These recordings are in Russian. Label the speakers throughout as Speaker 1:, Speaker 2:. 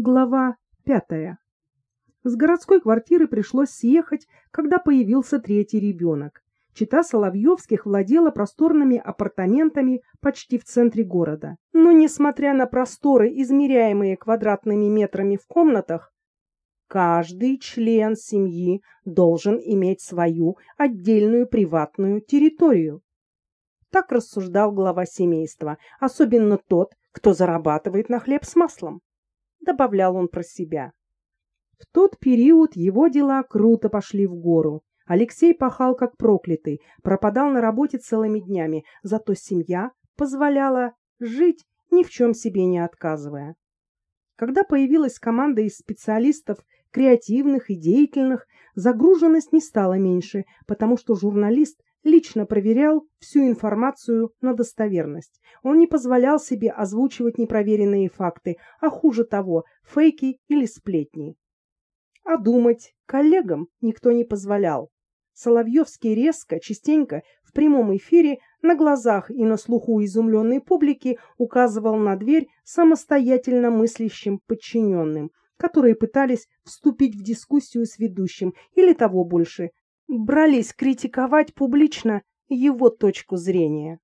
Speaker 1: Глава пятая. С городской квартиры пришлось съехать, когда появился третий ребенок. Чита Соловьевских владела просторными апартаментами почти в центре города. Но, несмотря на просторы, измеряемые квадратными метрами в комнатах, каждый член семьи должен иметь свою отдельную приватную территорию. Так рассуждал глава семейства, особенно тот, кто зарабатывает на хлеб с маслом добавлял он про себя. В тот период его дела круто пошли в гору. Алексей пахал как проклятый, пропадал на работе целыми днями, зато семья позволяла жить, ни в чем себе не отказывая. Когда появилась команда из специалистов, креативных и деятельных, загруженность не стала меньше, потому что журналист лично проверял всю информацию на достоверность. Он не позволял себе озвучивать непроверенные факты, а хуже того, фейки или сплетни. А думать коллегам никто не позволял. Соловьевский резко, частенько, в прямом эфире, на глазах и на слуху изумленной публики указывал на дверь самостоятельно мыслящим подчиненным, которые пытались вступить в дискуссию с ведущим или того больше, брались критиковать публично его точку зрения.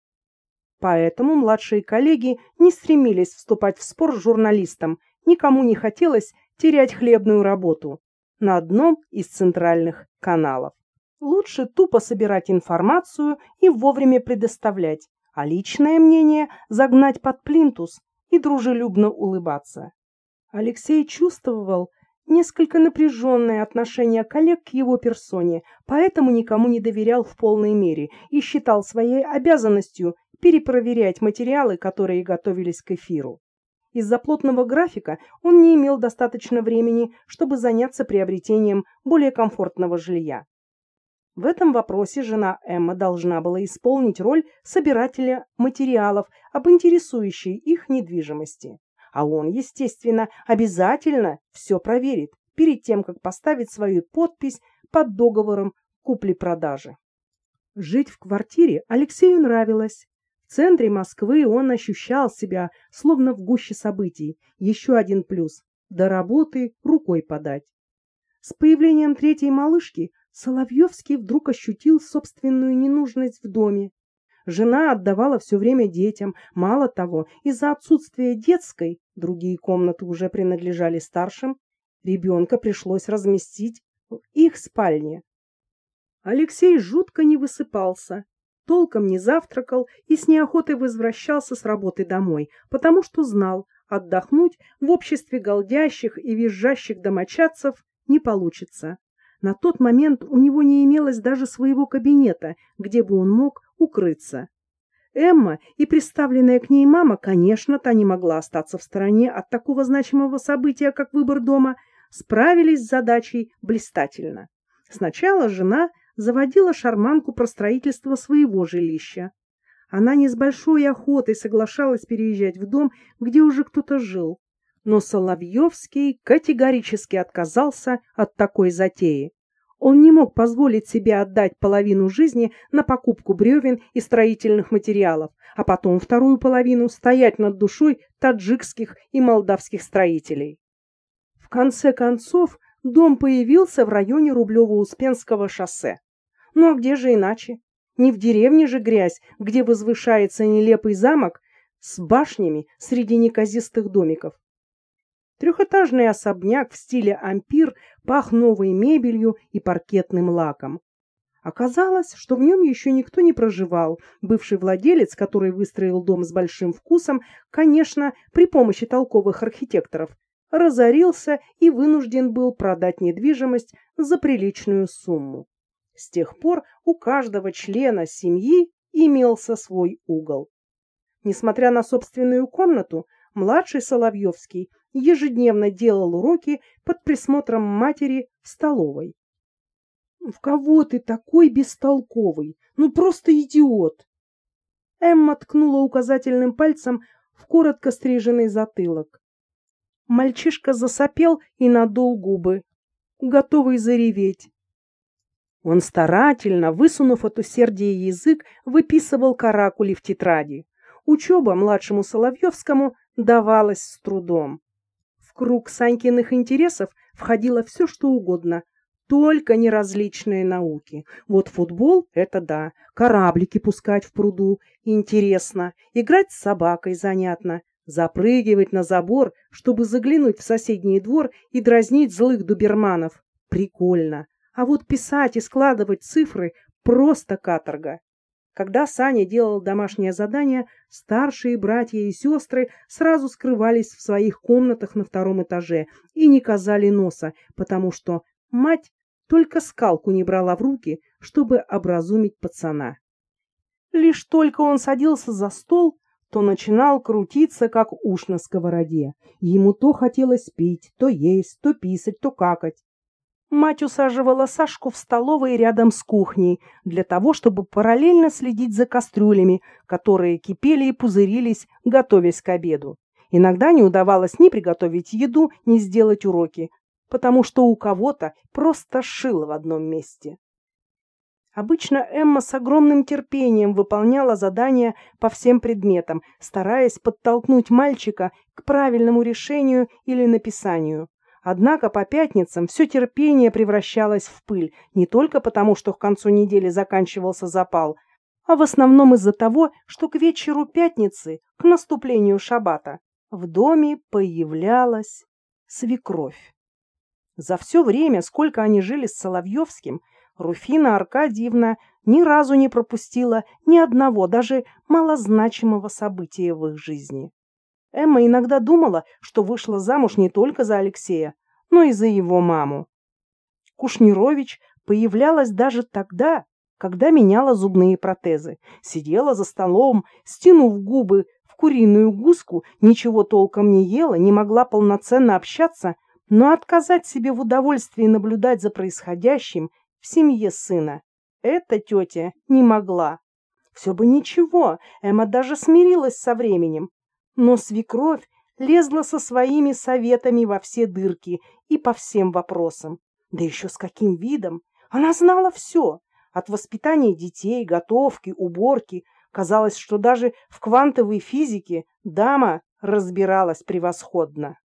Speaker 1: Поэтому младшие коллеги не стремились вступать в спор с журналистом, никому не хотелось терять хлебную работу на одном из центральных каналов. Лучше тупо собирать информацию и вовремя предоставлять, а личное мнение загнать под плинтус и дружелюбно улыбаться. Алексей чувствовал, несколько напряженное отношение коллег к его персоне, поэтому никому не доверял в полной мере и считал своей обязанностью перепроверять материалы, которые готовились к эфиру. Из-за плотного графика он не имел достаточно времени, чтобы заняться приобретением более комфортного жилья. В этом вопросе жена Эмма должна была исполнить роль собирателя материалов об интересующей их недвижимости. А он, естественно, обязательно все проверит перед тем, как поставить свою подпись под договором купли-продажи. Жить в квартире Алексею нравилось. В центре Москвы он ощущал себя словно в гуще событий. Еще один плюс – до работы рукой подать. С появлением третьей малышки Соловьевский вдруг ощутил собственную ненужность в доме. Жена отдавала все время детям. Мало того, из-за отсутствия детской, другие комнаты уже принадлежали старшим, ребенка пришлось разместить в их спальне. Алексей жутко не высыпался, толком не завтракал и с неохотой возвращался с работы домой, потому что знал, отдохнуть в обществе голдящих и визжащих домочадцев не получится. На тот момент у него не имелось даже своего кабинета, где бы он мог укрыться. Эмма и представленная к ней мама, конечно, та не могла остаться в стороне от такого значимого события, как выбор дома, справились с задачей блистательно. Сначала жена заводила шарманку про строительство своего жилища. Она не с большой охотой соглашалась переезжать в дом, где уже кто-то жил. Но Соловьевский категорически отказался от такой затеи. Он не мог позволить себе отдать половину жизни на покупку бревен и строительных материалов, а потом вторую половину стоять над душой таджикских и молдавских строителей. В конце концов, дом появился в районе Рублево-Успенского шоссе. Ну а где же иначе? Не в деревне же грязь, где возвышается нелепый замок с башнями среди неказистых домиков. Трехэтажный особняк в стиле ампир пах новой мебелью и паркетным лаком. Оказалось, что в нем еще никто не проживал. Бывший владелец, который выстроил дом с большим вкусом, конечно, при помощи толковых архитекторов, разорился и вынужден был продать недвижимость за приличную сумму. С тех пор у каждого члена семьи имелся свой угол. Несмотря на собственную комнату, младший Соловьевский ежедневно делал уроки под присмотром матери в столовой. «В кого ты такой бестолковый? Ну просто идиот!» Эмма ткнула указательным пальцем в коротко стриженный затылок. Мальчишка засопел и надул губы, готовый зареветь. Он старательно, высунув от усердия язык, выписывал каракули в тетради. Учеба младшему Соловьевскому давалась с трудом круг Санькиных интересов входило все, что угодно, только не различные науки. Вот футбол — это да, кораблики пускать в пруду — интересно, играть с собакой занятно, запрыгивать на забор, чтобы заглянуть в соседний двор и дразнить злых дуберманов — прикольно. А вот писать и складывать цифры — просто каторга. Когда Саня делал домашнее задание, старшие братья и сестры сразу скрывались в своих комнатах на втором этаже и не казали носа, потому что мать только скалку не брала в руки, чтобы образумить пацана. Лишь только он садился за стол, то начинал крутиться, как уж на сковороде. Ему то хотелось пить, то есть, то писать, то какать. Мать усаживала Сашку в столовой рядом с кухней для того, чтобы параллельно следить за кастрюлями, которые кипели и пузырились, готовясь к обеду. Иногда не удавалось ни приготовить еду, ни сделать уроки, потому что у кого-то просто шило в одном месте. Обычно Эмма с огромным терпением выполняла задания по всем предметам, стараясь подтолкнуть мальчика к правильному решению или написанию. Однако по пятницам все терпение превращалось в пыль, не только потому, что к концу недели заканчивался запал, а в основном из-за того, что к вечеру пятницы, к наступлению шабата, в доме появлялась свекровь. За все время, сколько они жили с Соловьевским, Руфина Аркадьевна ни разу не пропустила ни одного, даже малозначимого события в их жизни. Эмма иногда думала, что вышла замуж не только за Алексея, но и за его маму. Кушнирович появлялась даже тогда, когда меняла зубные протезы. Сидела за столом, стянув губы в куриную гуску, ничего толком не ела, не могла полноценно общаться, но отказать себе в удовольствии наблюдать за происходящим в семье сына эта тетя не могла. Все бы ничего, Эмма даже смирилась со временем, но свекровь лезла со своими советами во все дырки и по всем вопросам. Да еще с каким видом! Она знала все. От воспитания детей, готовки, уборки. Казалось, что даже в квантовой физике дама разбиралась превосходно.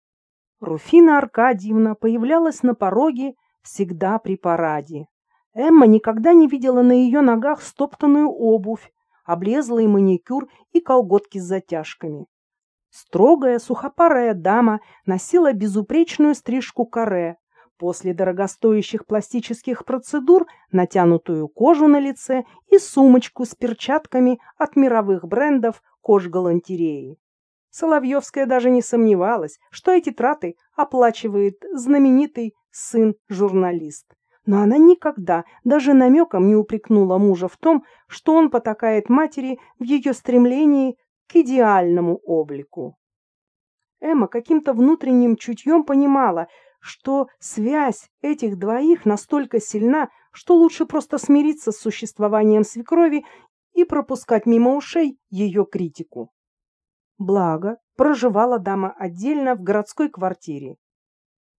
Speaker 1: Руфина Аркадьевна появлялась на пороге всегда при параде. Эмма никогда не видела на ее ногах стоптанную обувь, облезлый маникюр и колготки с затяжками. Строгая, сухопарая дама носила безупречную стрижку каре, после дорогостоящих пластических процедур натянутую кожу на лице и сумочку с перчатками от мировых брендов кожгалантереи. Соловьевская даже не сомневалась, что эти траты оплачивает знаменитый сын-журналист. Но она никогда даже намеком не упрекнула мужа в том, что он потакает матери в ее стремлении к идеальному облику. Эмма каким-то внутренним чутьем понимала, что связь этих двоих настолько сильна, что лучше просто смириться с существованием свекрови и пропускать мимо ушей ее критику. Благо, проживала дама отдельно в городской квартире.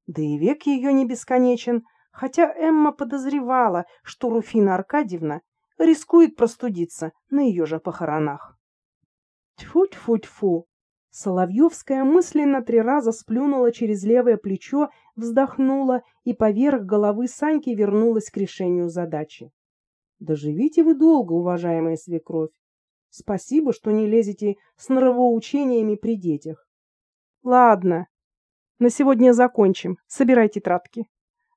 Speaker 1: Да и век ее не бесконечен, хотя Эмма подозревала, что Руфина Аркадьевна рискует простудиться на ее же похоронах. Тьфу-тьфу-тьфу! Соловьевская мысленно три раза сплюнула через левое плечо, вздохнула и поверх головы Саньки вернулась к решению задачи. Доживите вы долго, уважаемая свекровь. Спасибо, что не лезете с нравоучениями при детях. Ладно, на сегодня закончим. Собирай тетрадки.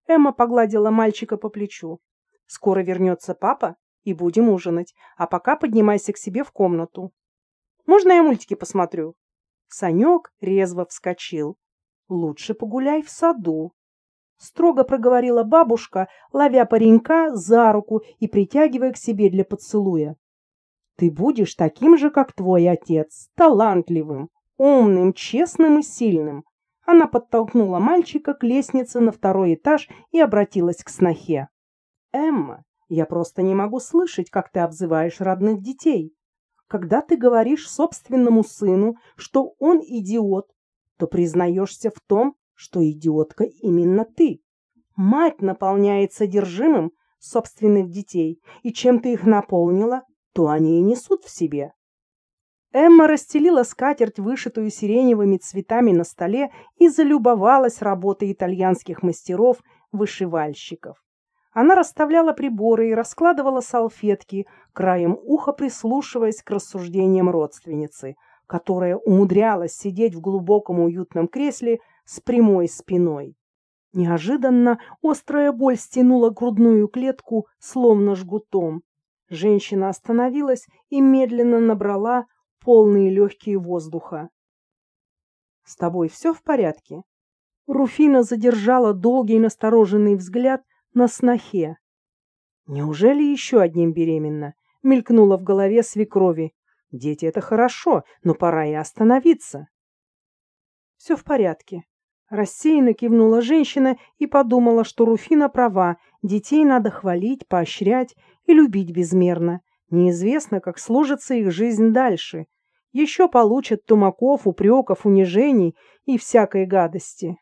Speaker 1: Эмма погладила мальчика по плечу. Скоро вернется папа, и будем ужинать. А пока поднимайся к себе в комнату. Можно я мультики посмотрю? Санек резво вскочил. Лучше погуляй в саду. Строго проговорила бабушка, ловя паренька за руку и притягивая к себе для поцелуя. Ты будешь таким же, как твой отец, талантливым, умным, честным и сильным. Она подтолкнула мальчика к лестнице на второй этаж и обратилась к снохе. «Эмма, я просто не могу слышать, как ты обзываешь родных детей. Когда ты говоришь собственному сыну, что он идиот, то признаешься в том, что идиотка именно ты. Мать наполняет содержимым собственных детей, и чем ты их наполнила, то они и несут в себе. Эмма расстелила скатерть, вышитую сиреневыми цветами на столе, и залюбовалась работой итальянских мастеров-вышивальщиков. Она расставляла приборы и раскладывала салфетки, краем уха прислушиваясь к рассуждениям родственницы, которая умудрялась сидеть в глубоком уютном кресле с прямой спиной. Неожиданно острая боль стянула грудную клетку, словно жгутом. Женщина остановилась и медленно набрала полные легкие воздуха. — С тобой все в порядке? Руфина задержала долгий настороженный взгляд на снохе. Неужели еще одним беременна? Мелькнула в голове свекрови. Дети — это хорошо, но пора и остановиться. Все в порядке. Рассеянно кивнула женщина и подумала, что Руфина права, детей надо хвалить, поощрять и любить безмерно. Неизвестно, как сложится их жизнь дальше. Еще получат тумаков, упреков, унижений и всякой гадости.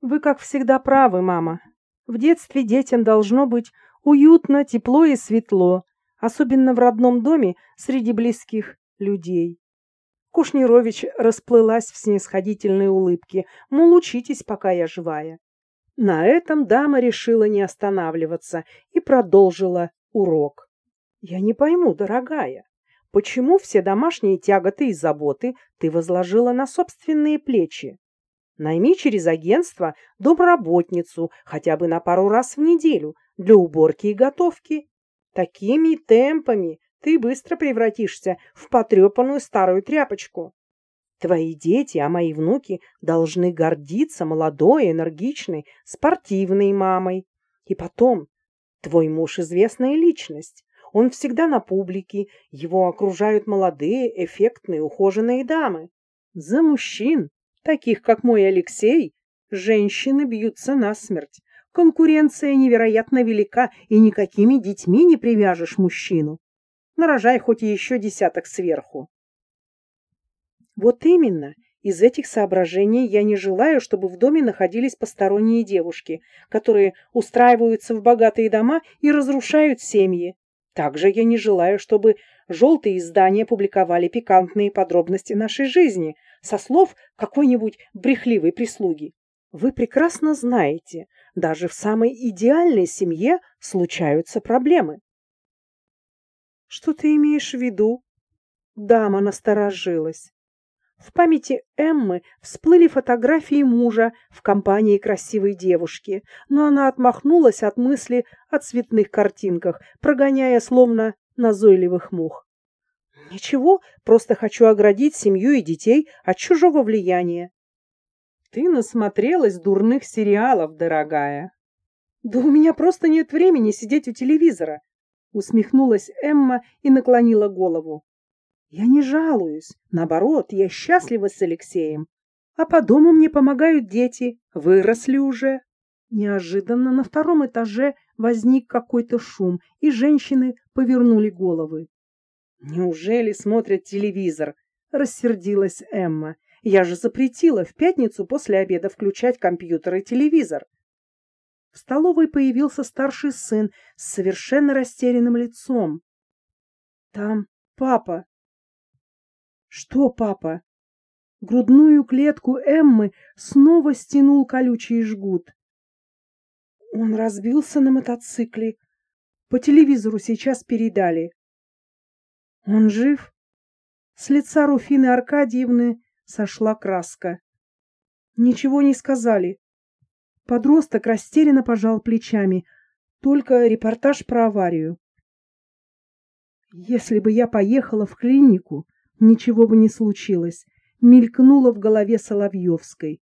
Speaker 1: Вы, как всегда, правы, мама, в детстве детям должно быть уютно, тепло и светло, особенно в родном доме среди близких людей. Кушнирович расплылась в снисходительной улыбке, мол, учитесь, пока я живая. На этом дама решила не останавливаться и продолжила урок. Я не пойму, дорогая, почему все домашние тяготы и заботы ты возложила на собственные плечи? Найми через агентство домработницу хотя бы на пару раз в неделю для уборки и готовки. Такими темпами ты быстро превратишься в потрепанную старую тряпочку. Твои дети, а мои внуки должны гордиться молодой, энергичной, спортивной мамой. И потом, твой муж известная личность. Он всегда на публике, его окружают молодые, эффектные, ухоженные дамы. За мужчин таких как мой Алексей, женщины бьются насмерть. Конкуренция невероятно велика, и никакими детьми не привяжешь мужчину. Нарожай хоть еще десяток сверху. Вот именно. Из этих соображений я не желаю, чтобы в доме находились посторонние девушки, которые устраиваются в богатые дома и разрушают семьи. Также я не желаю, чтобы желтые издания публиковали пикантные подробности нашей жизни, со слов какой-нибудь брехливой прислуги. Вы прекрасно знаете, даже в самой идеальной семье случаются проблемы. Что ты имеешь в виду? Дама насторожилась. В памяти Эммы всплыли фотографии мужа в компании красивой девушки, но она отмахнулась от мысли о цветных картинках, прогоняя словно назойливых мух. Ничего, просто хочу оградить семью и детей от чужого влияния. Ты насмотрелась дурных сериалов, дорогая. Да у меня просто нет времени сидеть у телевизора, усмехнулась Эмма и наклонила голову. Я не жалуюсь, наоборот, я счастлива с Алексеем. А по дому мне помогают дети, выросли уже. Неожиданно на втором этаже возник какой-то шум, и женщины повернули головы. Неужели смотрят телевизор? Рассердилась Эмма. Я же запретила в пятницу после обеда включать компьютер и телевизор. В столовой появился старший сын с совершенно растерянным лицом. Там папа. Что папа? Грудную клетку Эммы снова стянул колючий жгут. Он разбился на мотоцикле. По телевизору сейчас передали. Он жив? С лица Руфины Аркадьевны сошла краска. Ничего не сказали. Подросток растерянно пожал плечами. Только репортаж про аварию. Если бы я поехала в клинику, ничего бы не случилось, мелькнуло в голове Соловьевской.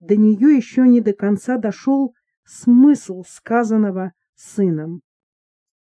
Speaker 1: До нее еще не до конца дошел смысл сказанного сыном.